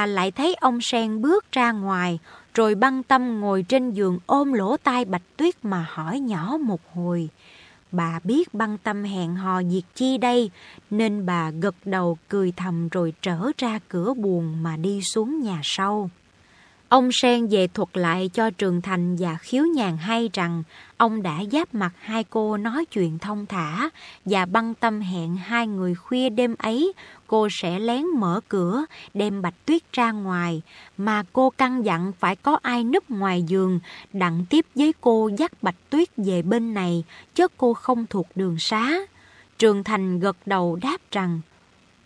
ta lại thấy ông Sen bước ra ngoài, rồi băng tâm ngồi trên giường ôm lỗ tai Bạch Tuyết mà hỏi nhỏ một hồi. Bà biết băng tâm hẹn hò việc chi đây, nên bà gật đầu cười thầm rồi trở ra cửa buồn mà đi xuống nhà sau. Ông Sen về thuật lại cho Trường Thành và Khiếu Nhàn hay rằng ông đã giáp mặt hai cô nói chuyện thông thả và băng tâm hẹn hai người khuya đêm ấy cô sẽ lén mở cửa đem Bạch Tuyết ra ngoài mà cô căn dặn phải có ai núp ngoài giường đặng tiếp với cô dắt Bạch Tuyết về bên này chứ cô không thuộc đường xá. Trường Thành gật đầu đáp rằng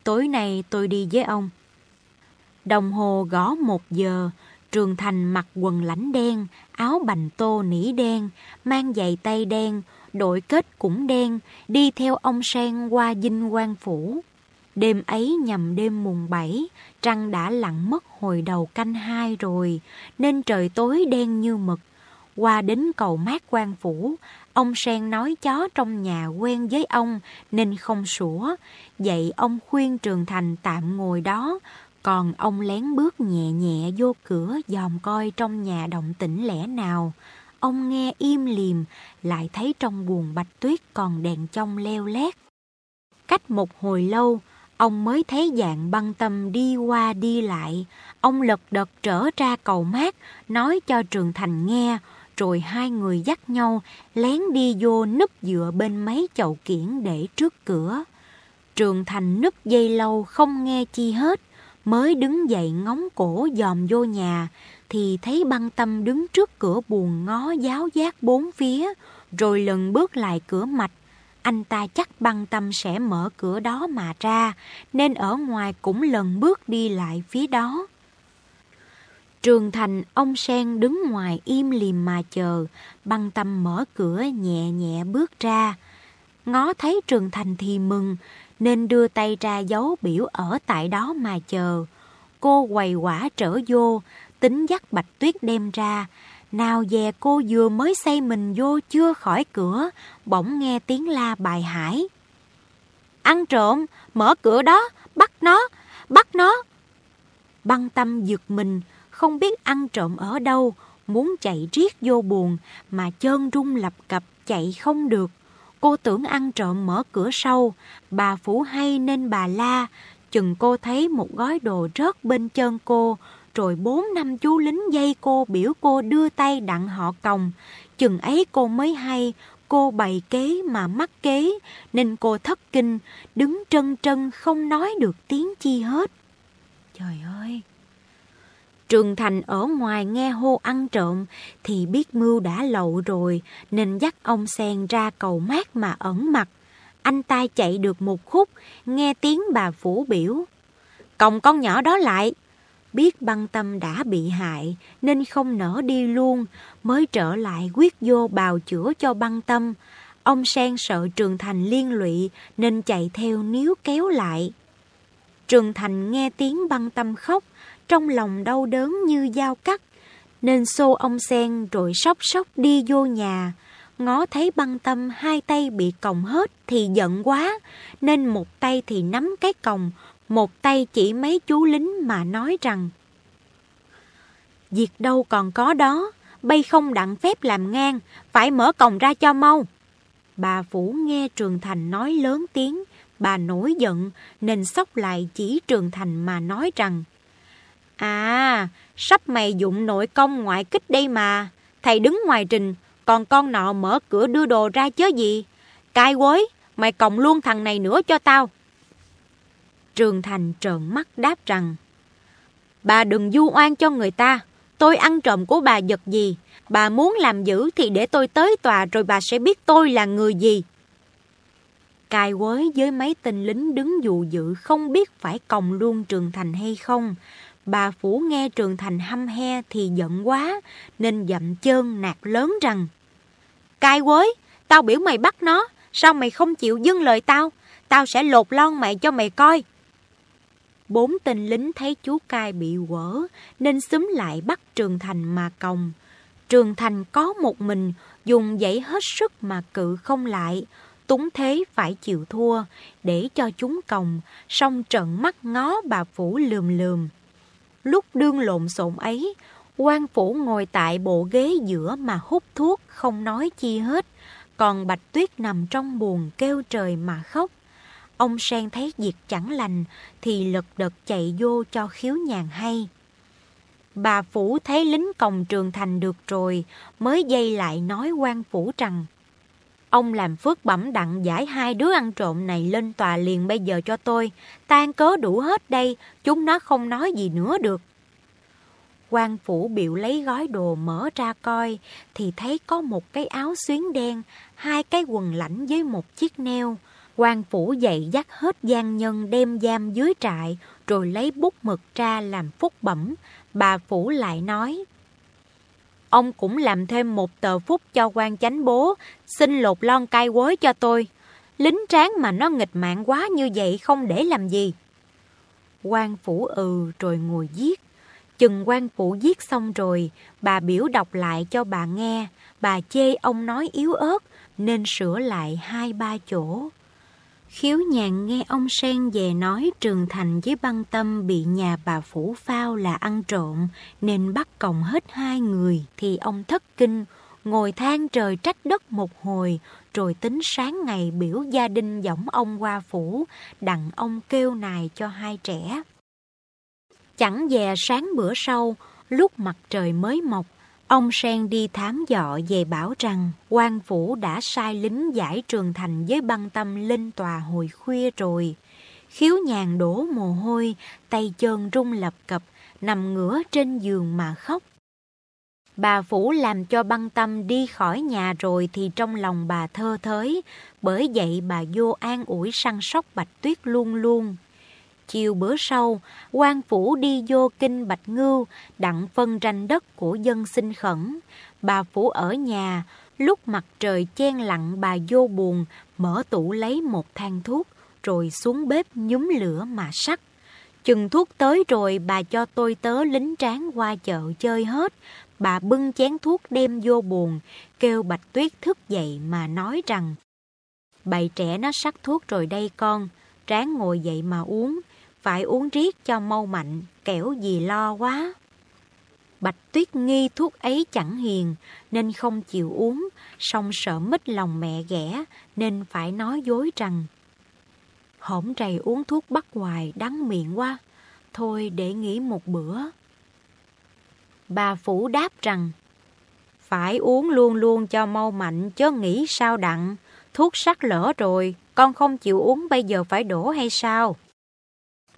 tối nay tôi đi với ông. Đồng hồ gõ một giờ, Trường Thành mặc quần lãnh đen, áo bành tô nỉ đen, mang giày tay đen, đội kết cũng đen, đi theo ông Sen qua dinh quan phủ. Đêm ấy nhằm đêm mùng bảy, trăng đã lặn mất hồi đầu canh hai rồi, nên trời tối đen như mực. Qua đến cầu mát quan phủ, ông Sen nói chó trong nhà quen với ông nên không sủa. Vậy ông khuyên Trường Thành tạm ngồi đó, còn ông lén bước nhẹ nhẹ vô cửa dòm coi trong nhà động tĩnh lẽ nào. Ông nghe im liềm, lại thấy trong buồng bạch tuyết còn đèn trong leo lét. Cách một hồi lâu, ông mới thấy dạng băng tâm đi qua đi lại. Ông lật đật trở ra cầu mát, nói cho Trường Thành nghe, rồi hai người dắt nhau lén đi vô núp dựa bên mấy chậu kiển để trước cửa. Trường Thành núp dây lâu không nghe chi hết, mới đứng dậy ngóng cổ dòm vô nhà, thì thấy băng tâm đứng trước cửa buồn ngó giáo giác bốn phía, rồi lần bước lại cửa mạch. Anh ta chắc băng tâm sẽ mở cửa đó mà ra, nên ở ngoài cũng lần bước đi lại phía đó. Trường Thành, ông Sen đứng ngoài im lìm mà chờ, băng tâm mở cửa nhẹ nhẹ bước ra. Ngó thấy Trường Thành thì mừng, nên đưa tay ra dấu biểu ở tại đó mà chờ. Cô quầy quả trở vô, tính dắt Bạch Tuyết đem ra. Nào về cô vừa mới xây mình vô chưa khỏi cửa, bỗng nghe tiếng la bài hải. Ăn trộm, mở cửa đó, bắt nó, bắt nó. Băng tâm giật mình, không biết ăn trộm ở đâu, muốn chạy riết vô buồn mà chân rung lập cập chạy không được. Cô tưởng ăn trộm mở cửa sau, bà phủ hay nên bà la, chừng cô thấy một gói đồ rớt bên chân cô, rồi bốn năm chú lính dây cô biểu cô đưa tay đặng họ còng. Chừng ấy cô mới hay, cô bày kế mà mắc kế, nên cô thất kinh, đứng trân trân không nói được tiếng chi hết. Trời ơi! Trường Thành ở ngoài nghe hô ăn trộm thì biết mưu đã lậu rồi nên dắt ông sen ra cầu mát mà ẩn mặt. Anh ta chạy được một khúc, nghe tiếng bà phủ biểu. Còng con nhỏ đó lại. Biết băng tâm đã bị hại nên không nỡ đi luôn, mới trở lại quyết vô bào chữa cho băng tâm. Ông sen sợ Trường Thành liên lụy nên chạy theo níu kéo lại. Trường Thành nghe tiếng băng tâm khóc, trong lòng đau đớn như dao cắt, nên xô ông sen rồi sóc sóc đi vô nhà. Ngó thấy băng tâm hai tay bị còng hết thì giận quá, nên một tay thì nắm cái còng, một tay chỉ mấy chú lính mà nói rằng Việc đâu còn có đó, bay không đặng phép làm ngang, phải mở còng ra cho mau. Bà vũ nghe Trường Thành nói lớn tiếng, bà nổi giận nên sóc lại chỉ Trường Thành mà nói rằng À, sắp mày dụng nội công ngoại kích đây mà. Thầy đứng ngoài trình, còn con nọ mở cửa đưa đồ ra chớ gì. Cai quối, mày còng luôn thằng này nữa cho tao. Trường Thành trợn mắt đáp rằng Bà đừng du oan cho người ta. Tôi ăn trộm của bà giật gì. Bà muốn làm dữ thì để tôi tới tòa rồi bà sẽ biết tôi là người gì. Cai quới với mấy tên lính đứng dụ dự không biết phải còng luôn Trường Thành hay không. Bà Phủ nghe Trường Thành hăm he thì giận quá, nên dậm chân nạt lớn rằng Cai quới, tao biểu mày bắt nó, sao mày không chịu dưng lời tao? Tao sẽ lột lon mày cho mày coi. Bốn tên lính thấy chú cai bị quở, nên xúm lại bắt Trường Thành mà còng. Trường Thành có một mình, dùng dãy hết sức mà cự không lại. Túng thế phải chịu thua, để cho chúng còng, xong trận mắt ngó bà Phủ lườm lườm. Lúc đương lộn xộn ấy, quan phủ ngồi tại bộ ghế giữa mà hút thuốc không nói chi hết, còn Bạch Tuyết nằm trong buồn kêu trời mà khóc. Ông Sen thấy việc chẳng lành thì lật đật chạy vô cho khiếu nhàn hay. Bà Phủ thấy lính còng trường thành được rồi, mới dây lại nói quan Phủ rằng Ông làm phước bẩm đặng giải hai đứa ăn trộm này lên tòa liền bây giờ cho tôi. Tan cớ đủ hết đây, chúng nó không nói gì nữa được. quan phủ biểu lấy gói đồ mở ra coi, thì thấy có một cái áo xuyến đen, hai cái quần lãnh với một chiếc neo. quan phủ dậy dắt hết gian nhân đem giam dưới trại, rồi lấy bút mực ra làm phúc bẩm. Bà phủ lại nói, Ông cũng làm thêm một tờ phúc cho quan chánh bố, xin lột lon cai quối cho tôi. Lính tráng mà nó nghịch mạng quá như vậy không để làm gì. quan phủ ừ rồi ngồi viết. Chừng quan phủ viết xong rồi, bà biểu đọc lại cho bà nghe. Bà chê ông nói yếu ớt nên sửa lại hai ba chỗ. Khiếu nhàn nghe ông Sen về nói Trường Thành với băng tâm bị nhà bà Phủ Phao là ăn trộm nên bắt còng hết hai người thì ông thất kinh, ngồi than trời trách đất một hồi rồi tính sáng ngày biểu gia đình dõng ông qua phủ đặng ông kêu nài cho hai trẻ. Chẳng dè sáng bữa sau, lúc mặt trời mới mọc, Ông Sen đi thám dọ về bảo rằng quan phủ đã sai lính giải trường thành với băng tâm lên tòa hồi khuya rồi. Khiếu nhàn đổ mồ hôi, tay chân rung lập cập, nằm ngửa trên giường mà khóc. Bà Phủ làm cho băng tâm đi khỏi nhà rồi thì trong lòng bà thơ thới, bởi vậy bà vô an ủi săn sóc Bạch Tuyết luôn luôn. Chiều bữa sau, quan phủ đi vô kinh Bạch Ngưu, đặng phân tranh đất của dân sinh khẩn. Bà phủ ở nhà, lúc mặt trời chen lặng bà vô buồn, mở tủ lấy một thang thuốc, rồi xuống bếp nhúm lửa mà sắc. Chừng thuốc tới rồi bà cho tôi tớ lính tráng qua chợ chơi hết. Bà bưng chén thuốc đem vô buồn, kêu Bạch Tuyết thức dậy mà nói rằng Bầy trẻ nó sắc thuốc rồi đây con, tráng ngồi dậy mà uống, phải uống riết cho mau mạnh, kẻo gì lo quá. Bạch Tuyết nghi thuốc ấy chẳng hiền, nên không chịu uống, song sợ mít lòng mẹ ghẻ, nên phải nói dối rằng Hổm trầy uống thuốc bắt hoài, đắng miệng quá, thôi để nghỉ một bữa. Bà Phủ đáp rằng Phải uống luôn luôn cho mau mạnh, chớ nghĩ sao đặng, thuốc sắc lỡ rồi, con không chịu uống bây giờ phải đổ hay sao?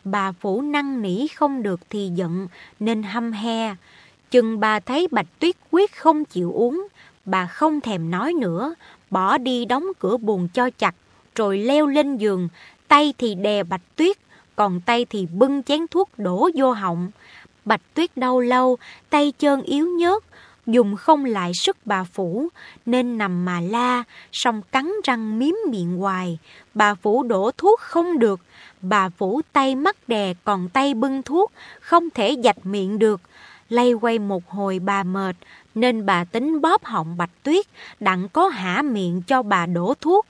Bà phủ năng nỉ không được thì giận, nên hăm he. Chừng bà thấy Bạch Tuyết quyết không chịu uống, bà không thèm nói nữa, bỏ đi đóng cửa buồn cho chặt, rồi leo lên giường, tay thì đè Bạch Tuyết, còn tay thì bưng chén thuốc đổ vô họng. Bạch Tuyết đau lâu, tay chân yếu nhớt, dùng không lại sức bà Phủ, nên nằm mà la, song cắn răng miếm miệng hoài. Bà Phủ đổ thuốc không được, bà Phủ tay mắt đè còn tay bưng thuốc, không thể dạch miệng được. Lay quay một hồi bà mệt, nên bà tính bóp họng Bạch Tuyết, đặng có hả miệng cho bà đổ thuốc.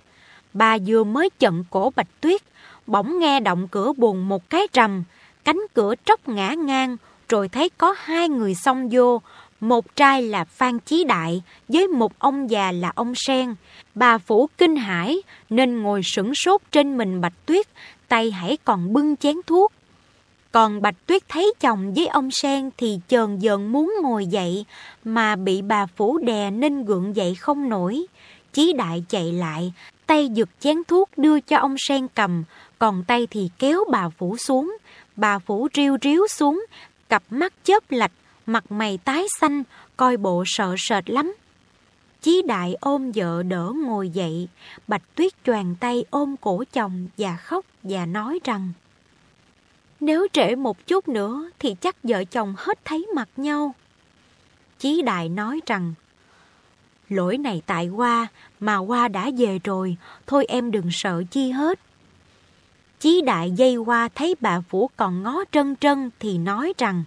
Bà vừa mới chận cổ Bạch Tuyết, bỗng nghe động cửa buồn một cái trầm, cánh cửa tróc ngã ngang, rồi thấy có hai người xông vô, một trai là Phan Chí Đại với một ông già là ông Sen. Bà Phủ kinh hãi nên ngồi sững sốt trên mình Bạch Tuyết, tay hãy còn bưng chén thuốc. Còn Bạch Tuyết thấy chồng với ông Sen thì chờn dần muốn ngồi dậy mà bị bà Phủ đè nên gượng dậy không nổi. Chí Đại chạy lại, tay giật chén thuốc đưa cho ông Sen cầm, còn tay thì kéo bà Phủ xuống. Bà Phủ riêu riếu xuống, cặp mắt chớp lạch mặt mày tái xanh, coi bộ sợ sệt lắm. Chí đại ôm vợ đỡ ngồi dậy, Bạch Tuyết choàng tay ôm cổ chồng và khóc và nói rằng Nếu trễ một chút nữa thì chắc vợ chồng hết thấy mặt nhau. Chí đại nói rằng Lỗi này tại Hoa, mà Hoa đã về rồi, thôi em đừng sợ chi hết. Chí đại dây qua thấy bà Vũ còn ngó trân trân thì nói rằng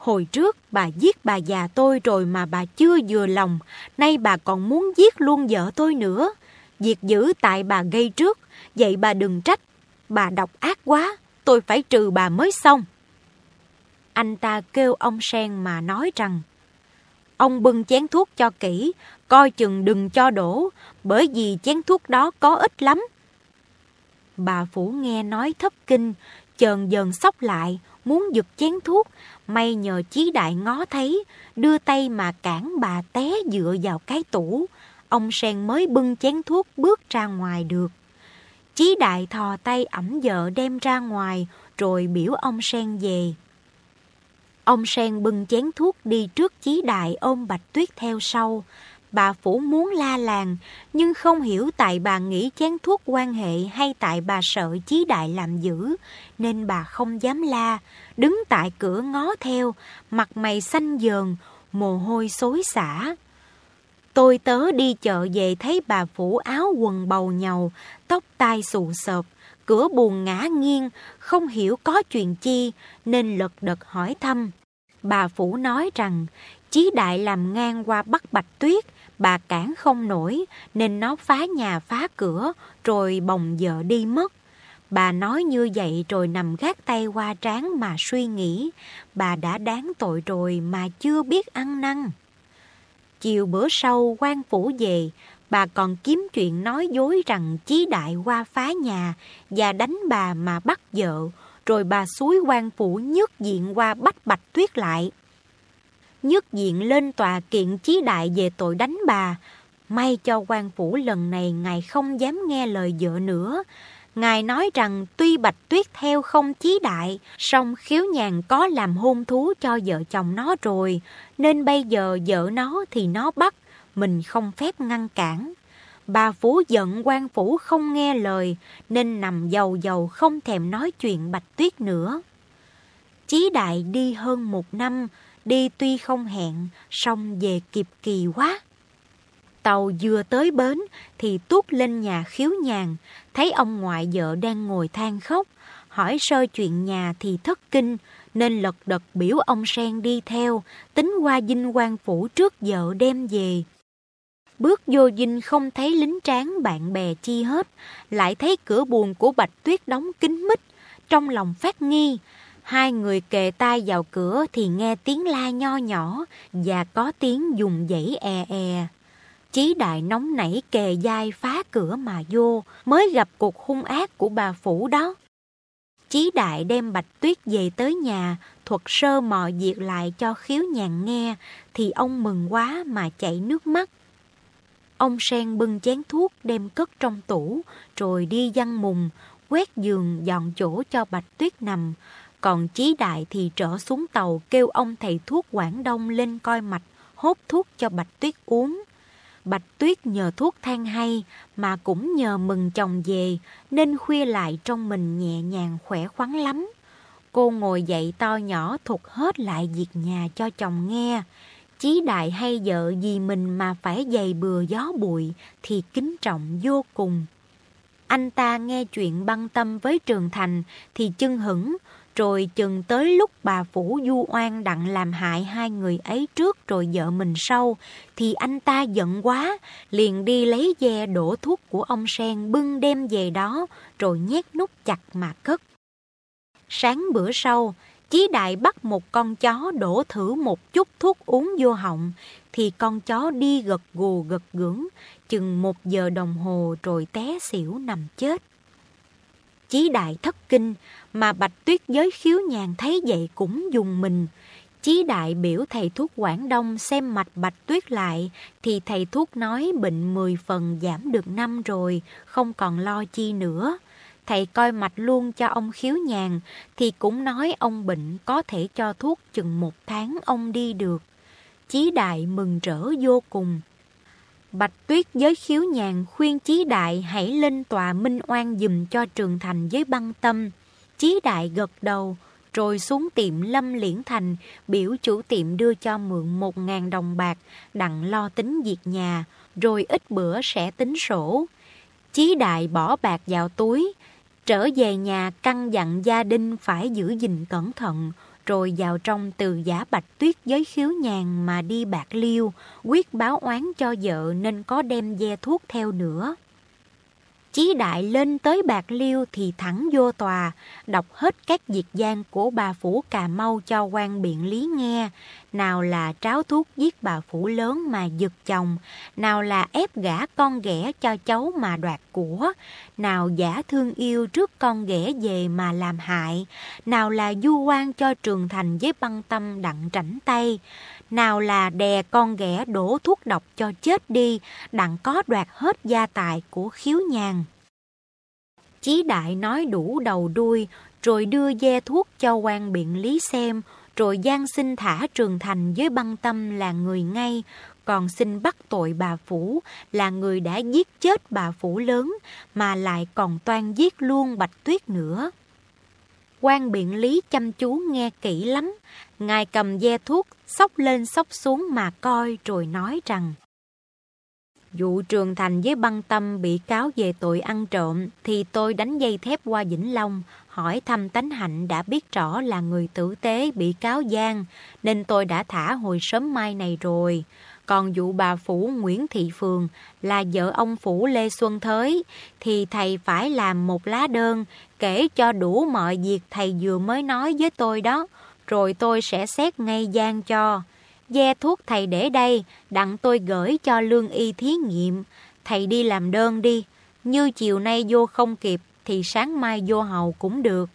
Hồi trước bà giết bà già tôi rồi mà bà chưa vừa lòng, nay bà còn muốn giết luôn vợ tôi nữa. Việc giữ tại bà gây trước, vậy bà đừng trách. Bà độc ác quá, tôi phải trừ bà mới xong. Anh ta kêu ông Sen mà nói rằng Ông bưng chén thuốc cho kỹ, coi chừng đừng cho đổ, bởi vì chén thuốc đó có ít lắm. Bà Phủ nghe nói thất kinh, chờn dần sóc lại, muốn giật chén thuốc, may nhờ chí đại ngó thấy, đưa tay mà cản bà té dựa vào cái tủ. Ông Sen mới bưng chén thuốc bước ra ngoài được. Chí đại thò tay ẩm vợ đem ra ngoài, rồi biểu ông Sen về. Ông Sen bưng chén thuốc đi trước chí đại ôm Bạch Tuyết theo sau. Bà Phủ muốn la làng, nhưng không hiểu tại bà nghĩ chén thuốc quan hệ hay tại bà sợ chí đại làm dữ, nên bà không dám la, đứng tại cửa ngó theo, mặt mày xanh dờn, mồ hôi xối xả. Tôi tớ đi chợ về thấy bà Phủ áo quần bầu nhầu, tóc tai xù sợp, cửa buồn ngã nghiêng, không hiểu có chuyện chi, nên lật đật hỏi thăm. Bà Phủ nói rằng, Chí Đại làm ngang qua bắt Bạch Tuyết, bà cản không nổi, nên nó phá nhà phá cửa, rồi bồng vợ đi mất. Bà nói như vậy rồi nằm gác tay qua trán mà suy nghĩ, bà đã đáng tội rồi mà chưa biết ăn năn. Chiều bữa sau quan phủ về, bà còn kiếm chuyện nói dối rằng Chí Đại qua phá nhà và đánh bà mà bắt vợ, rồi bà suối quan phủ nhất diện qua bắt Bạch Tuyết lại. Nhất diện lên tòa kiện Chí Đại về tội đánh bà, may cho quan phủ lần này ngài không dám nghe lời vợ nữa. Ngài nói rằng tuy Bạch Tuyết theo không chí đại, song khiếu nhàn có làm hôn thú cho vợ chồng nó rồi, nên bây giờ vợ nó thì nó bắt, mình không phép ngăn cản. Bà Phú giận quan phủ không nghe lời, nên nằm dầu dầu không thèm nói chuyện Bạch Tuyết nữa. Chí đại đi hơn một năm, đi tuy không hẹn, song về kịp kỳ quá. Tàu vừa tới bến thì tuốt lên nhà khiếu nhàn, thấy ông ngoại vợ đang ngồi than khóc, hỏi sơ chuyện nhà thì thất kinh, nên lật đật biểu ông Sen đi theo, tính qua dinh quan phủ trước vợ đem về. Bước vô dinh không thấy lính tráng bạn bè chi hết, lại thấy cửa buồn của Bạch Tuyết đóng kín mít, trong lòng phát nghi. Hai người kề tai vào cửa thì nghe tiếng la nho nhỏ và có tiếng dùng dãy e e. Chí đại nóng nảy kề dai phá cửa mà vô, mới gặp cuộc hung ác của bà Phủ đó. Chí đại đem Bạch Tuyết về tới nhà, thuật sơ mọi việc lại cho khiếu nhàn nghe, thì ông mừng quá mà chảy nước mắt. Ông sen bưng chén thuốc đem cất trong tủ, rồi đi văn mùng, quét giường dọn chỗ cho Bạch Tuyết nằm. Còn Chí Đại thì trở xuống tàu kêu ông thầy thuốc Quảng Đông lên coi mạch, hốt thuốc cho Bạch Tuyết uống. Bạch Tuyết nhờ thuốc than hay mà cũng nhờ mừng chồng về nên khuya lại trong mình nhẹ nhàng khỏe khoắn lắm. Cô ngồi dậy to nhỏ thuật hết lại việc nhà cho chồng nghe. Chí đại hay vợ vì mình mà phải dày bừa gió bụi thì kính trọng vô cùng. Anh ta nghe chuyện băng tâm với Trường Thành thì chưng hững, rồi chừng tới lúc bà Phủ du oan đặng làm hại hai người ấy trước rồi vợ mình sau, thì anh ta giận quá, liền đi lấy ve đổ thuốc của ông Sen bưng đem về đó, rồi nhét nút chặt mà cất. Sáng bữa sau, Chí Đại bắt một con chó đổ thử một chút thuốc uống vô họng, thì con chó đi gật gù gật gưỡng, chừng một giờ đồng hồ rồi té xỉu nằm chết. Chí Đại thất kinh, mà Bạch Tuyết giới khiếu nhàn thấy vậy cũng dùng mình. Chí Đại biểu thầy thuốc Quảng Đông xem mạch Bạch Tuyết lại, thì thầy thuốc nói bệnh 10 phần giảm được năm rồi, không còn lo chi nữa thầy coi mạch luôn cho ông khiếu nhàn, thì cũng nói ông bệnh có thể cho thuốc chừng một tháng ông đi được. Chí đại mừng rỡ vô cùng. Bạch Tuyết với khiếu nhàn khuyên Chí Đại hãy lên tòa minh oan dùm cho Trường Thành với băng tâm. Chí Đại gật đầu, rồi xuống tiệm Lâm Liễn Thành, biểu chủ tiệm đưa cho mượn một ngàn đồng bạc, đặng lo tính việc nhà, rồi ít bữa sẽ tính sổ. Chí Đại bỏ bạc vào túi, Trở về nhà căn dặn gia đình phải giữ gìn cẩn thận, rồi vào trong từ giả bạch tuyết giới khiếu nhàn mà đi bạc liêu, quyết báo oán cho vợ nên có đem ve thuốc theo nữa. Chí đại lên tới Bạc Liêu thì thẳng vô tòa, đọc hết các diệt gian của bà Phủ Cà Mau cho quan biện lý nghe. Nào là tráo thuốc giết bà Phủ lớn mà giật chồng, nào là ép gả con ghẻ cho cháu mà đoạt của, nào giả thương yêu trước con ghẻ về mà làm hại, nào là du quan cho trường thành với băng tâm đặng trảnh tay, nào là đè con ghẻ đổ thuốc độc cho chết đi, đặng có đoạt hết gia tài của khiếu nhàn. Chí đại nói đủ đầu đuôi, rồi đưa dê thuốc cho quan biện lý xem, rồi gian xin thả trường thành với băng tâm là người ngay, còn xin bắt tội bà Phủ là người đã giết chết bà Phủ lớn, mà lại còn toan giết luôn Bạch Tuyết nữa quan biện lý chăm chú nghe kỹ lắm, ngài cầm ve thuốc, sóc lên sóc xuống mà coi rồi nói rằng Vụ Trường Thành với băng tâm bị cáo về tội ăn trộm thì tôi đánh dây thép qua Vĩnh Long, hỏi thăm tánh hạnh đã biết rõ là người tử tế bị cáo gian, nên tôi đã thả hồi sớm mai này rồi. Còn vụ bà Phủ Nguyễn Thị Phường là vợ ông Phủ Lê Xuân Thới, thì thầy phải làm một lá đơn kể cho đủ mọi việc thầy vừa mới nói với tôi đó, rồi tôi sẽ xét ngay gian cho. Ve thuốc thầy để đây, đặng tôi gửi cho lương y thí nghiệm. Thầy đi làm đơn đi, như chiều nay vô không kịp thì sáng mai vô hầu cũng được.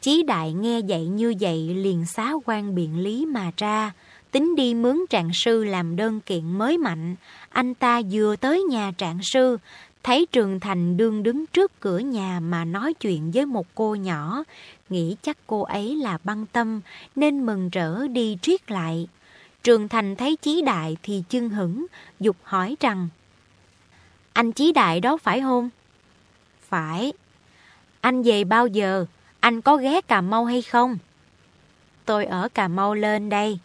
Chí đại nghe vậy như vậy liền xá quan biện lý mà ra, tính đi mướn trạng sư làm đơn kiện mới mạnh. Anh ta vừa tới nhà trạng sư, thấy Trường Thành đương đứng trước cửa nhà mà nói chuyện với một cô nhỏ, nghĩ chắc cô ấy là băng tâm nên mừng rỡ đi triết lại. Trường Thành thấy Chí Đại thì chưng hững, dục hỏi rằng Anh Chí Đại đó phải không? Phải. Anh về bao giờ? Anh có ghé Cà Mau hay không? Tôi ở Cà Mau lên đây.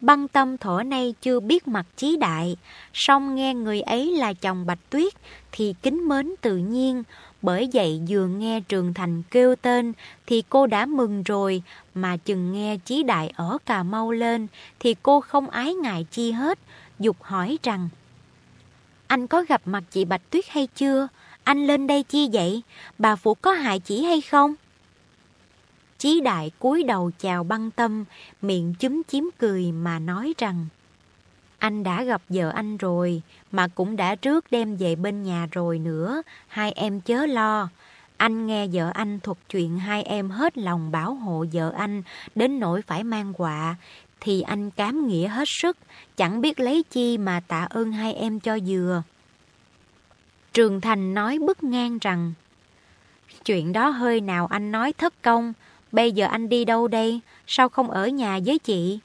Băng tâm thỏ nay chưa biết mặt Chí Đại, song nghe người ấy là chồng Bạch Tuyết thì kính mến tự nhiên, bởi vậy vừa nghe Trường Thành kêu tên thì cô đã mừng rồi, mà chừng nghe Chí Đại ở Cà Mau lên thì cô không ái ngại chi hết, dục hỏi rằng Anh có gặp mặt chị Bạch Tuyết hay chưa? Anh lên đây chi vậy? Bà Phụ có hại chỉ hay không? Chí Đại cúi đầu chào băng tâm, miệng chúm chím cười mà nói rằng anh đã gặp vợ anh rồi, mà cũng đã trước đem về bên nhà rồi nữa, hai em chớ lo. Anh nghe vợ anh thuật chuyện hai em hết lòng bảo hộ vợ anh đến nỗi phải mang quạ, thì anh cám nghĩa hết sức, chẳng biết lấy chi mà tạ ơn hai em cho vừa. Trường Thành nói bức ngang rằng, chuyện đó hơi nào anh nói thất công, bây giờ anh đi đâu đây, sao không ở nhà với chị?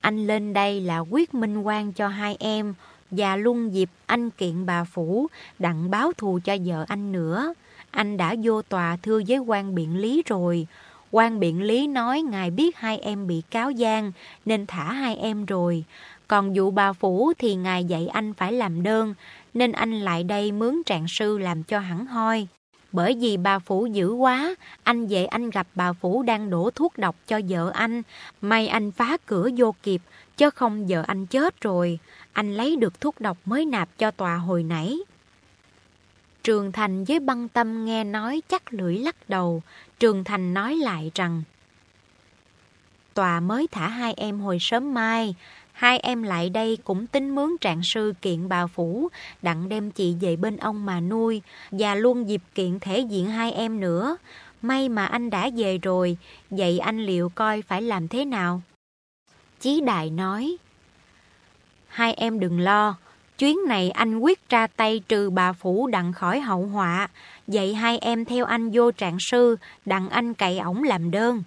Anh lên đây là quyết minh quan cho hai em và luôn dịp anh kiện bà Phủ đặng báo thù cho vợ anh nữa. Anh đã vô tòa thưa với quan biện lý rồi. quan biện lý nói ngài biết hai em bị cáo gian nên thả hai em rồi. Còn vụ bà Phủ thì ngài dạy anh phải làm đơn nên anh lại đây mướn trạng sư làm cho hẳn hoi. Bởi vì bà Phủ dữ quá, anh về anh gặp bà Phủ đang đổ thuốc độc cho vợ anh. May anh phá cửa vô kịp, chứ không vợ anh chết rồi. Anh lấy được thuốc độc mới nạp cho tòa hồi nãy. Trường Thành với băng tâm nghe nói chắc lưỡi lắc đầu. Trường Thành nói lại rằng Tòa mới thả hai em hồi sớm mai Hai em lại đây cũng tính mướn trạng sư kiện bà Phủ, đặng đem chị về bên ông mà nuôi, và luôn dịp kiện thể diện hai em nữa. May mà anh đã về rồi, vậy anh liệu coi phải làm thế nào? Chí Đại nói, Hai em đừng lo, chuyến này anh quyết ra tay trừ bà Phủ đặng khỏi hậu họa, vậy hai em theo anh vô trạng sư, đặng anh cậy ổng làm đơn.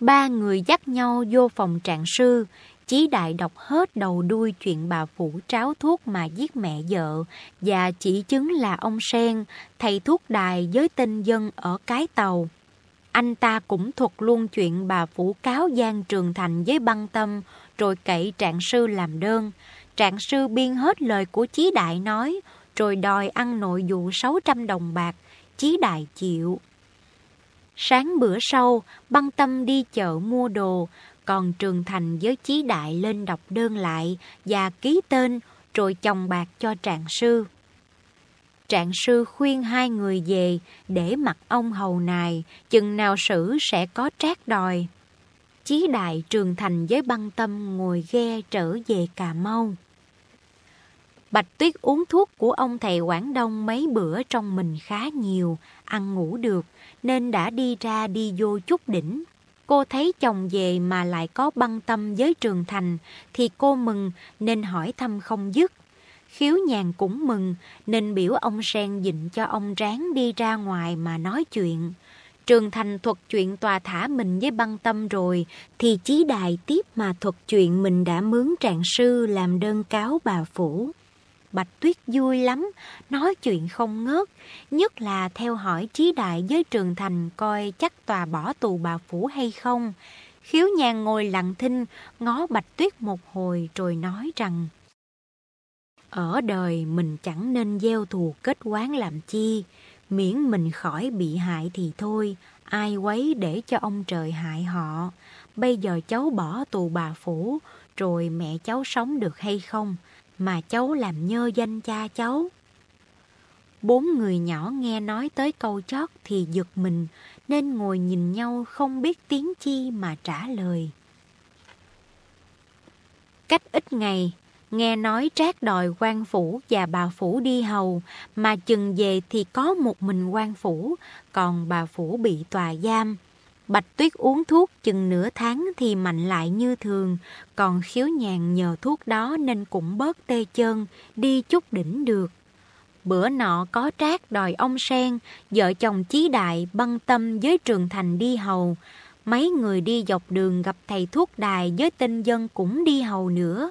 Ba người dắt nhau vô phòng trạng sư, Chí Đại đọc hết đầu đuôi chuyện bà Phủ tráo thuốc mà giết mẹ vợ và chỉ chứng là ông Sen, thầy thuốc đài với tên dân ở cái tàu. Anh ta cũng thuật luôn chuyện bà Phủ cáo gian Trường Thành với băng tâm rồi cậy trạng sư làm đơn. Trạng sư biên hết lời của Chí Đại nói rồi đòi ăn nội vụ 600 đồng bạc. Chí Đại chịu. Sáng bữa sau, băng tâm đi chợ mua đồ, còn Trường Thành với Chí Đại lên đọc đơn lại và ký tên rồi chồng bạc cho trạng sư. trạng sư khuyên hai người về để mặc ông hầu này chừng nào xử sẽ có trác đòi. Chí đại trường thành với băng tâm ngồi ghe trở về Cà Mau. Bạch Tuyết uống thuốc của ông thầy Quảng Đông mấy bữa trong mình khá nhiều, ăn ngủ được, nên đã đi ra đi vô chút đỉnh. Cô thấy chồng về mà lại có băng tâm với Trường Thành, thì cô mừng nên hỏi thăm không dứt. Khiếu nhàn cũng mừng nên biểu ông Sen dịnh cho ông ráng đi ra ngoài mà nói chuyện. Trường Thành thuật chuyện tòa thả mình với băng tâm rồi, thì Chí Đài tiếp mà thuật chuyện mình đã mướn trạng sư làm đơn cáo bà Phủ. Bạch Tuyết vui lắm, nói chuyện không ngớt, nhất là theo hỏi trí Đại với Trường Thành coi chắc tòa bỏ tù bà Phủ hay không. Khiếu nhàn ngồi lặng thinh, ngó Bạch Tuyết một hồi rồi nói rằng Ở đời mình chẳng nên gieo thù kết quán làm chi, miễn mình khỏi bị hại thì thôi, ai quấy để cho ông trời hại họ. Bây giờ cháu bỏ tù bà Phủ, rồi mẹ cháu sống được hay không? Mà cháu làm nhơ danh cha cháu. Bốn người nhỏ nghe nói tới câu chót thì giật mình, nên ngồi nhìn nhau không biết tiếng chi mà trả lời. Cách ít ngày, nghe nói trác đòi quan phủ và bà phủ đi hầu, mà chừng về thì có một mình quan phủ, còn bà phủ bị tòa giam. Bạch Tuyết uống thuốc chừng nửa tháng thì mạnh lại như thường, còn khiếu nhàn nhờ thuốc đó nên cũng bớt tê chân, đi chút đỉnh được. Bữa nọ có trác đòi ông sen, vợ chồng chí đại băng tâm với trường thành đi hầu. Mấy người đi dọc đường gặp thầy thuốc đài với tinh dân cũng đi hầu nữa.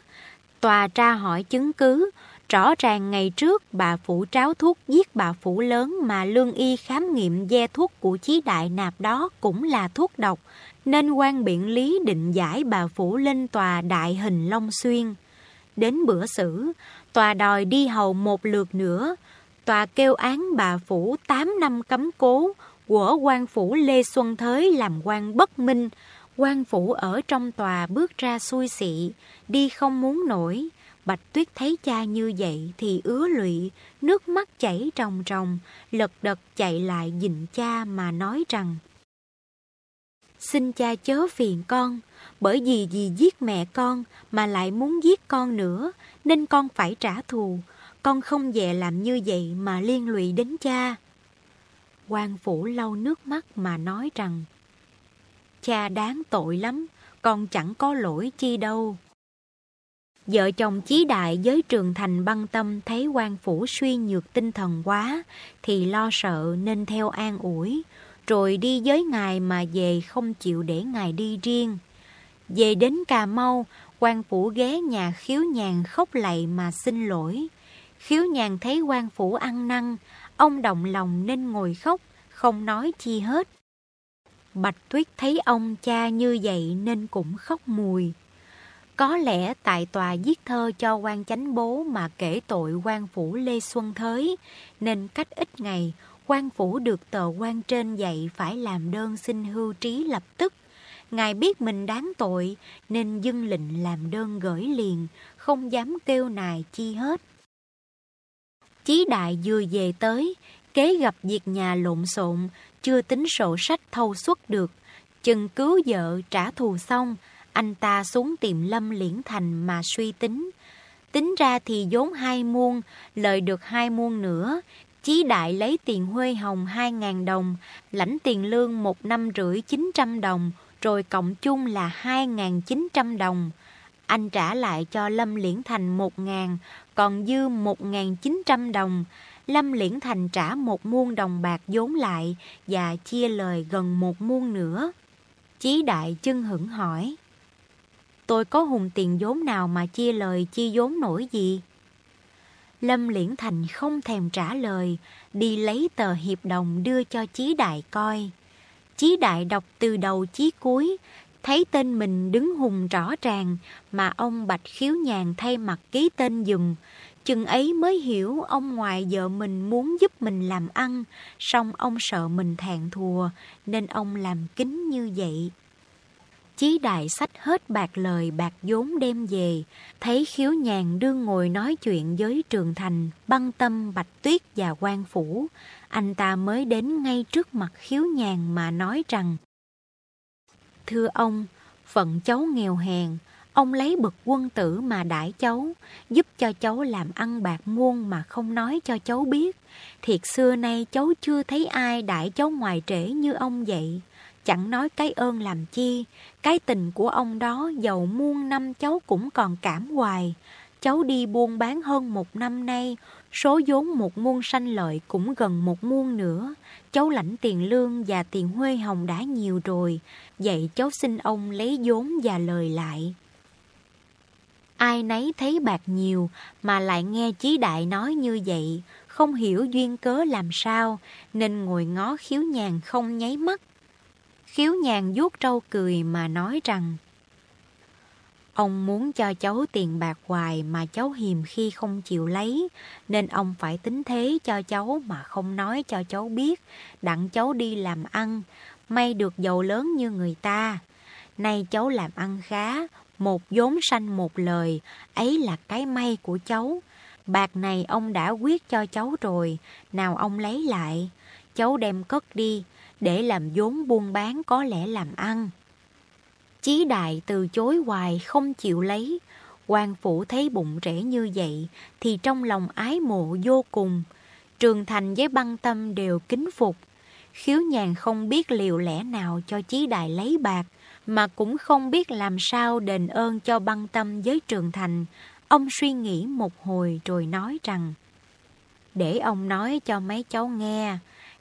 Tòa tra hỏi chứng cứ, Rõ ràng ngày trước bà phủ tráo thuốc giết bà phủ lớn mà lương y khám nghiệm ve thuốc của chí đại nạp đó cũng là thuốc độc, nên quan biện lý định giải bà phủ lên tòa đại hình Long Xuyên. Đến bữa xử, tòa đòi đi hầu một lượt nữa, tòa kêu án bà phủ 8 năm cấm cố, của quan phủ Lê Xuân Thới làm quan bất minh, quan phủ ở trong tòa bước ra xui xị, đi không muốn nổi. Bạch Tuyết thấy cha như vậy thì ứa lụy, nước mắt chảy ròng ròng, lật đật chạy lại dịnh cha mà nói rằng Xin cha chớ phiền con, bởi vì gì giết mẹ con mà lại muốn giết con nữa, nên con phải trả thù. Con không dè làm như vậy mà liên lụy đến cha. quan phủ lau nước mắt mà nói rằng Cha đáng tội lắm, con chẳng có lỗi chi đâu. Vợ chồng Chí Đại với Trường Thành băng tâm thấy quan phủ suy nhược tinh thần quá, thì lo sợ nên theo an ủi, rồi đi với ngài mà về không chịu để ngài đi riêng. Về đến Cà Mau, quan phủ ghé nhà khiếu nhàn khóc lạy mà xin lỗi. Khiếu nhàn thấy quan phủ ăn năn, ông động lòng nên ngồi khóc, không nói chi hết. Bạch Tuyết thấy ông cha như vậy nên cũng khóc mùi. Có lẽ tại tòa viết thơ cho quan chánh bố mà kể tội quan phủ Lê Xuân Thới, nên cách ít ngày, quan phủ được tờ quan trên dạy phải làm đơn xin hưu trí lập tức. Ngài biết mình đáng tội, nên dưng lệnh làm đơn gửi liền, không dám kêu nài chi hết. Chí đại vừa về tới, kế gặp việc nhà lộn xộn, chưa tính sổ sách thâu xuất được. Chừng cứu vợ trả thù xong, anh ta xuống tìm Lâm Liễn Thành mà suy tính. Tính ra thì vốn hai muôn, lời được hai muôn nữa. Chí đại lấy tiền huê hồng hai ngàn đồng, lãnh tiền lương một năm rưỡi chín trăm đồng, rồi cộng chung là hai ngàn chín trăm đồng. Anh trả lại cho Lâm Liễn Thành một ngàn, còn dư một ngàn chín trăm đồng. Lâm Liễn Thành trả một muôn đồng bạc vốn lại và chia lời gần một muôn nữa. Chí đại chân hững hỏi. Tôi có hùng tiền vốn nào mà chia lời chi vốn nổi gì? Lâm Liễn Thành không thèm trả lời, đi lấy tờ hiệp đồng đưa cho Chí Đại coi. Chí Đại đọc từ đầu chí cuối, thấy tên mình đứng hùng rõ ràng mà ông Bạch Khiếu Nhàn thay mặt ký tên dùm. Chừng ấy mới hiểu ông ngoại vợ mình muốn giúp mình làm ăn, song ông sợ mình thẹn thùa nên ông làm kính như vậy. Chí đại sách hết bạc lời bạc vốn đem về, thấy khiếu nhàn đương ngồi nói chuyện với Trường Thành, băng tâm, bạch tuyết và quan phủ. Anh ta mới đến ngay trước mặt khiếu nhàn mà nói rằng Thưa ông, phận cháu nghèo hèn, ông lấy bậc quân tử mà đãi cháu, giúp cho cháu làm ăn bạc muôn mà không nói cho cháu biết. Thiệt xưa nay cháu chưa thấy ai đãi cháu ngoài trễ như ông vậy. Chẳng nói cái ơn làm chi, cái tình của ông đó giàu muôn năm cháu cũng còn cảm hoài. Cháu đi buôn bán hơn một năm nay, số vốn một muôn sanh lợi cũng gần một muôn nữa. Cháu lãnh tiền lương và tiền huê hồng đã nhiều rồi, vậy cháu xin ông lấy vốn và lời lại. Ai nấy thấy bạc nhiều mà lại nghe Chí Đại nói như vậy, không hiểu duyên cớ làm sao, nên ngồi ngó khiếu nhàn không nháy mắt. Khiếu nhàn vuốt trâu cười mà nói rằng Ông muốn cho cháu tiền bạc hoài mà cháu hiềm khi không chịu lấy, nên ông phải tính thế cho cháu mà không nói cho cháu biết, đặng cháu đi làm ăn, may được giàu lớn như người ta. Nay cháu làm ăn khá, một vốn sanh một lời, ấy là cái may của cháu. Bạc này ông đã quyết cho cháu rồi, nào ông lấy lại, cháu đem cất đi, để làm vốn buôn bán có lẽ làm ăn. Chí đại từ chối hoài không chịu lấy, quan phủ thấy bụng rễ như vậy thì trong lòng ái mộ vô cùng. Trường thành với băng tâm đều kính phục. Khiếu nhàn không biết liều lẽ nào cho chí đại lấy bạc, mà cũng không biết làm sao đền ơn cho băng tâm với trường thành. Ông suy nghĩ một hồi rồi nói rằng, để ông nói cho mấy cháu nghe,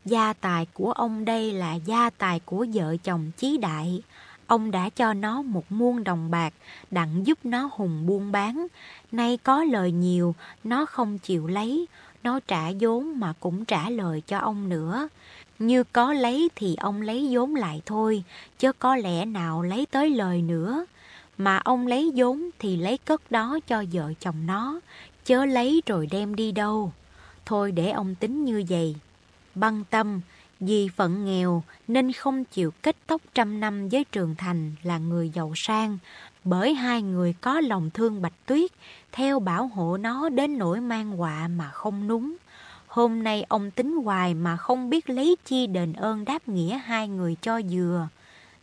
Gia tài của ông đây là gia tài của vợ chồng Chí Đại. Ông đã cho nó một muôn đồng bạc, đặng giúp nó hùng buôn bán. Nay có lời nhiều, nó không chịu lấy. Nó trả vốn mà cũng trả lời cho ông nữa. Như có lấy thì ông lấy vốn lại thôi, chứ có lẽ nào lấy tới lời nữa. Mà ông lấy vốn thì lấy cất đó cho vợ chồng nó, chớ lấy rồi đem đi đâu. Thôi để ông tính như vậy, băng tâm, vì phận nghèo nên không chịu kết tóc trăm năm với Trường Thành là người giàu sang, bởi hai người có lòng thương Bạch Tuyết, theo bảo hộ nó đến nỗi mang họa mà không núng. Hôm nay ông tính hoài mà không biết lấy chi đền ơn đáp nghĩa hai người cho dừa.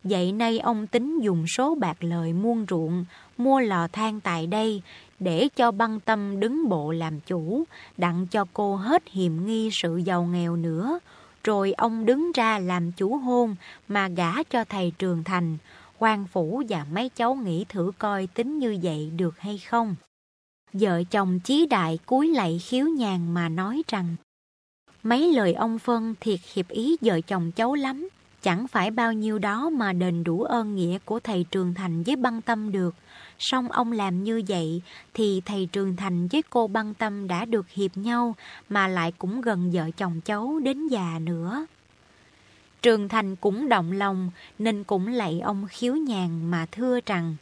Vậy nay ông tính dùng số bạc lời muôn ruộng, mua lò than tại đây, để cho băng tâm đứng bộ làm chủ, đặng cho cô hết hiềm nghi sự giàu nghèo nữa. Rồi ông đứng ra làm chủ hôn mà gả cho thầy Trường Thành, quan phủ và mấy cháu nghĩ thử coi tính như vậy được hay không. Vợ chồng chí đại cúi lạy khiếu nhàn mà nói rằng Mấy lời ông Phân thiệt hiệp ý vợ chồng cháu lắm, chẳng phải bao nhiêu đó mà đền đủ ơn nghĩa của thầy Trường Thành với băng tâm được. Xong ông làm như vậy thì thầy Trường Thành với cô băng tâm đã được hiệp nhau mà lại cũng gần vợ chồng cháu đến già nữa. Trường Thành cũng động lòng nên cũng lạy ông khiếu nhàn mà thưa rằng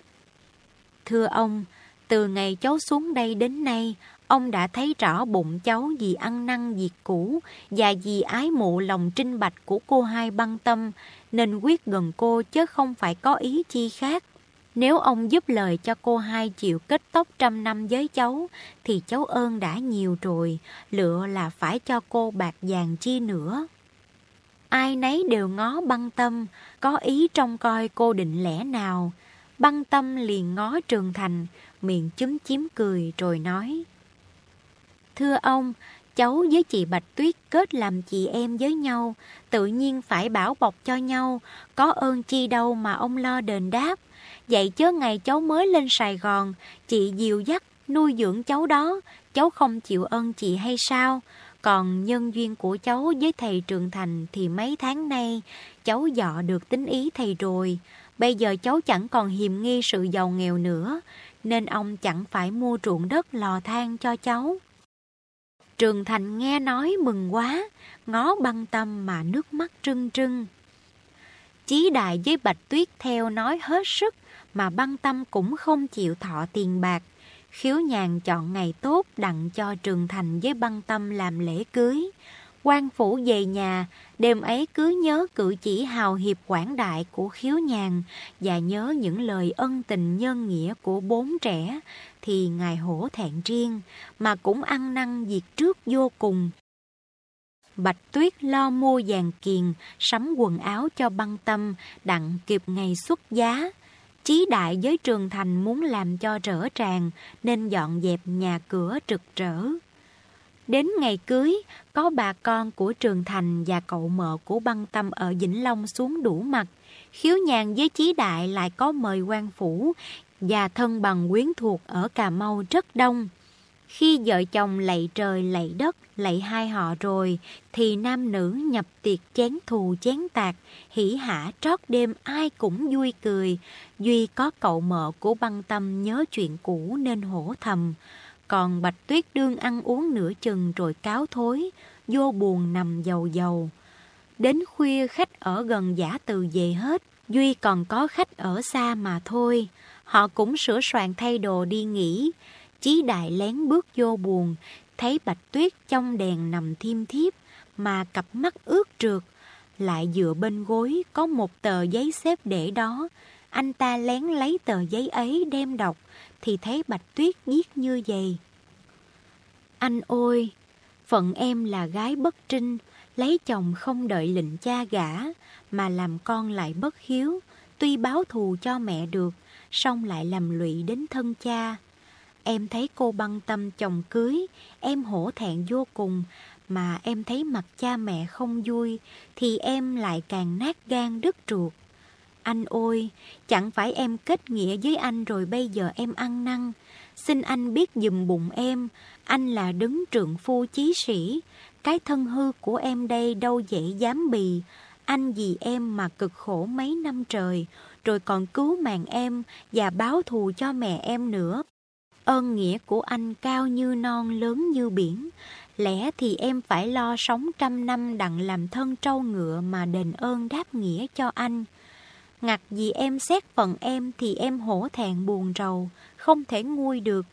Thưa ông, từ ngày cháu xuống đây đến nay, ông đã thấy rõ bụng cháu vì ăn năn việc cũ và vì ái mộ lòng trinh bạch của cô hai băng tâm nên quyết gần cô chứ không phải có ý chi khác. Nếu ông giúp lời cho cô hai chịu kết tóc trăm năm với cháu, thì cháu ơn đã nhiều rồi, lựa là phải cho cô bạc vàng chi nữa. Ai nấy đều ngó băng tâm, có ý trong coi cô định lẽ nào. Băng tâm liền ngó trường thành, miệng chúm chím cười rồi nói. Thưa ông, cháu với chị Bạch Tuyết kết làm chị em với nhau, tự nhiên phải bảo bọc cho nhau, có ơn chi đâu mà ông lo đền đáp. Vậy chớ ngày cháu mới lên Sài Gòn, chị dìu dắt, nuôi dưỡng cháu đó, cháu không chịu ơn chị hay sao? Còn nhân duyên của cháu với thầy Trường Thành thì mấy tháng nay cháu dọ được tính ý thầy rồi. Bây giờ cháu chẳng còn hiềm nghi sự giàu nghèo nữa, nên ông chẳng phải mua ruộng đất lò than cho cháu. Trường Thành nghe nói mừng quá, ngó băng tâm mà nước mắt trưng trưng. Chí đại với Bạch Tuyết theo nói hết sức, mà băng tâm cũng không chịu thọ tiền bạc. Khiếu nhàn chọn ngày tốt đặng cho Trường Thành với băng tâm làm lễ cưới. quan phủ về nhà, đêm ấy cứ nhớ cử chỉ hào hiệp quảng đại của khiếu nhàn và nhớ những lời ân tình nhân nghĩa của bốn trẻ, thì ngài hổ thẹn riêng, mà cũng ăn năn việc trước vô cùng. Bạch Tuyết lo mua vàng kiền, sắm quần áo cho băng tâm, đặng kịp ngày xuất giá. Chí đại với Trường Thành muốn làm cho rỡ tràng, nên dọn dẹp nhà cửa trực rỡ. Đến ngày cưới, có bà con của Trường Thành và cậu mợ của băng tâm ở Vĩnh Long xuống đủ mặt. Khiếu nhàn với Chí Đại lại có mời quan phủ và thân bằng quyến thuộc ở Cà Mau rất đông. Khi vợ chồng lạy trời lạy đất, lạy hai họ rồi, thì nam nữ nhập tiệc chén thù chén tạc, hỉ hả trót đêm ai cũng vui cười. Duy có cậu mợ của băng tâm nhớ chuyện cũ nên hổ thầm. Còn Bạch Tuyết đương ăn uống nửa chừng rồi cáo thối, vô buồn nằm dầu dầu. Đến khuya khách ở gần giả từ về hết, Duy còn có khách ở xa mà thôi. Họ cũng sửa soạn thay đồ đi nghỉ. Chí đại lén bước vô buồn, thấy Bạch Tuyết trong đèn nằm thiêm thiếp, mà cặp mắt ướt trượt. Lại dựa bên gối có một tờ giấy xếp để đó. Anh ta lén lấy tờ giấy ấy đem đọc, thì thấy Bạch Tuyết viết như vậy. Anh ôi, phận em là gái bất trinh, lấy chồng không đợi lệnh cha gả, mà làm con lại bất hiếu, tuy báo thù cho mẹ được, song lại làm lụy đến thân cha. Em thấy cô băng tâm chồng cưới, em hổ thẹn vô cùng, mà em thấy mặt cha mẹ không vui, thì em lại càng nát gan đứt ruột. Anh ôi, chẳng phải em kết nghĩa với anh rồi bây giờ em ăn năn. Xin anh biết dùm bụng em, anh là đứng trượng phu chí sĩ. Cái thân hư của em đây đâu dễ dám bì. Anh vì em mà cực khổ mấy năm trời, rồi còn cứu mạng em và báo thù cho mẹ em nữa. Ơn nghĩa của anh cao như non lớn như biển. Lẽ thì em phải lo sống trăm năm đặng làm thân trâu ngựa mà đền ơn đáp nghĩa cho anh. Ngặt vì em xét phận em thì em hổ thẹn buồn rầu, không thể nguôi được.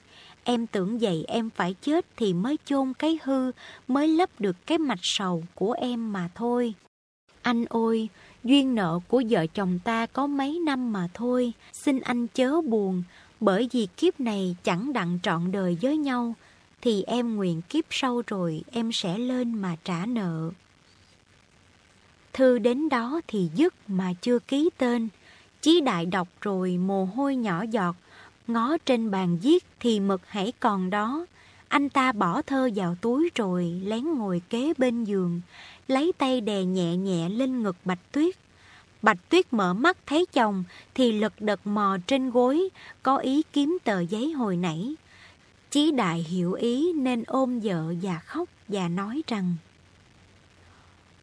Em tưởng vậy em phải chết thì mới chôn cái hư, mới lấp được cái mạch sầu của em mà thôi. Anh ôi, duyên nợ của vợ chồng ta có mấy năm mà thôi, xin anh chớ buồn, bởi vì kiếp này chẳng đặng trọn đời với nhau, thì em nguyện kiếp sau rồi em sẽ lên mà trả nợ. Thư đến đó thì dứt mà chưa ký tên. Chí đại đọc rồi mồ hôi nhỏ giọt, ngó trên bàn viết thì mực hãy còn đó. Anh ta bỏ thơ vào túi rồi lén ngồi kế bên giường, lấy tay đè nhẹ nhẹ lên ngực Bạch Tuyết. Bạch Tuyết mở mắt thấy chồng thì lật đật mò trên gối, có ý kiếm tờ giấy hồi nãy. Chí đại hiểu ý nên ôm vợ và khóc và nói rằng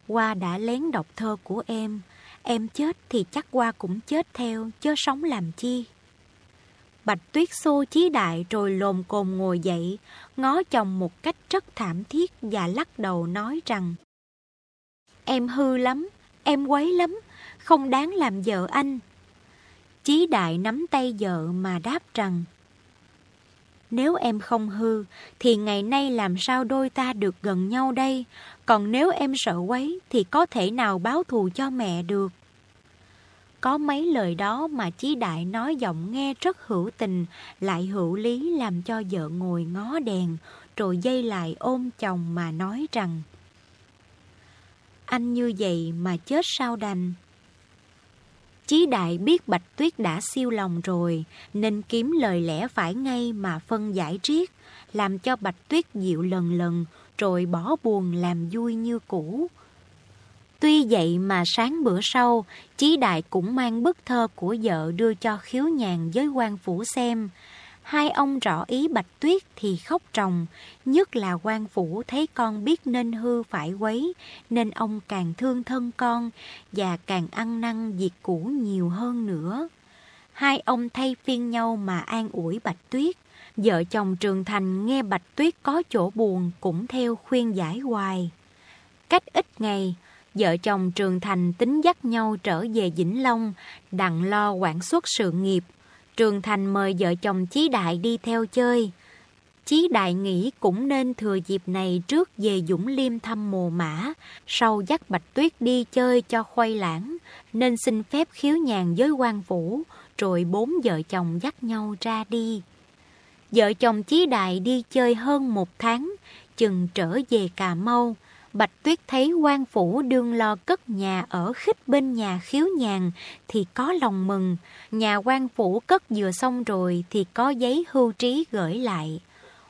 Hoa đã lén đọc thơ của em, em chết thì chắc Hoa cũng chết theo, chớ sống làm chi. Bạch Tuyết xô chí đại rồi lồm cồm ngồi dậy, ngó chồng một cách rất thảm thiết và lắc đầu nói rằng Em hư lắm, em quấy lắm, không đáng làm vợ anh. Chí đại nắm tay vợ mà đáp rằng Nếu em không hư, thì ngày nay làm sao đôi ta được gần nhau đây? Còn nếu em sợ quấy, thì có thể nào báo thù cho mẹ được? Có mấy lời đó mà Chí Đại nói giọng nghe rất hữu tình, lại hữu lý làm cho vợ ngồi ngó đèn, rồi dây lại ôm chồng mà nói rằng anh như vậy mà chết sao đành? Chí Đại biết Bạch Tuyết đã siêu lòng rồi, nên kiếm lời lẽ phải ngay mà phân giải triết, làm cho Bạch Tuyết dịu lần lần, rồi bỏ buồn làm vui như cũ. Tuy vậy mà sáng bữa sau, Chí Đại cũng mang bức thơ của vợ đưa cho khiếu nhàn với quan phủ xem. Hai ông rõ ý Bạch Tuyết thì khóc trồng, nhất là quan phủ thấy con biết nên hư phải quấy, nên ông càng thương thân con và càng ăn năn việc cũ nhiều hơn nữa. Hai ông thay phiên nhau mà an ủi Bạch Tuyết. Vợ chồng Trường Thành nghe Bạch Tuyết có chỗ buồn cũng theo khuyên giải hoài. Cách ít ngày, vợ chồng Trường Thành tính dắt nhau trở về Vĩnh Long, đặng lo quản suất sự nghiệp. Trường Thành mời vợ chồng Chí Đại đi theo chơi. Chí đại nghĩ cũng nên thừa dịp này trước về Dũng Liêm thăm mồ mã, sau dắt Bạch Tuyết đi chơi cho khoai lãng, nên xin phép khiếu nhàn với quan vũ, rồi bốn vợ chồng dắt nhau ra đi. Vợ chồng Chí Đại đi chơi hơn một tháng, chừng trở về Cà Mau. Bạch Tuyết thấy quan phủ đương lo cất nhà ở khích bên nhà khiếu nhàn thì có lòng mừng. Nhà quan phủ cất vừa xong rồi thì có giấy hưu trí gửi lại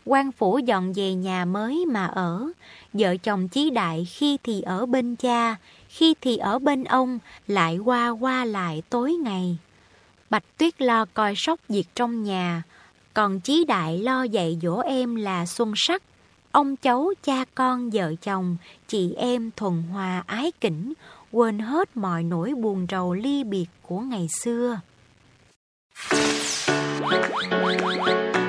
quan phủ dọn về nhà mới mà ở. Vợ chồng Chí Đại khi thì ở bên cha, khi thì ở bên ông, lại qua qua lại tối ngày. Bạch Tuyết lo coi sóc việc trong nhà, còn Chí Đại lo dạy dỗ em là Xuân Sắc. Ông cháu, cha con, vợ chồng, chị em thuần hòa ái kỉnh, quên hết mọi nỗi buồn rầu ly biệt của ngày xưa. Thank you.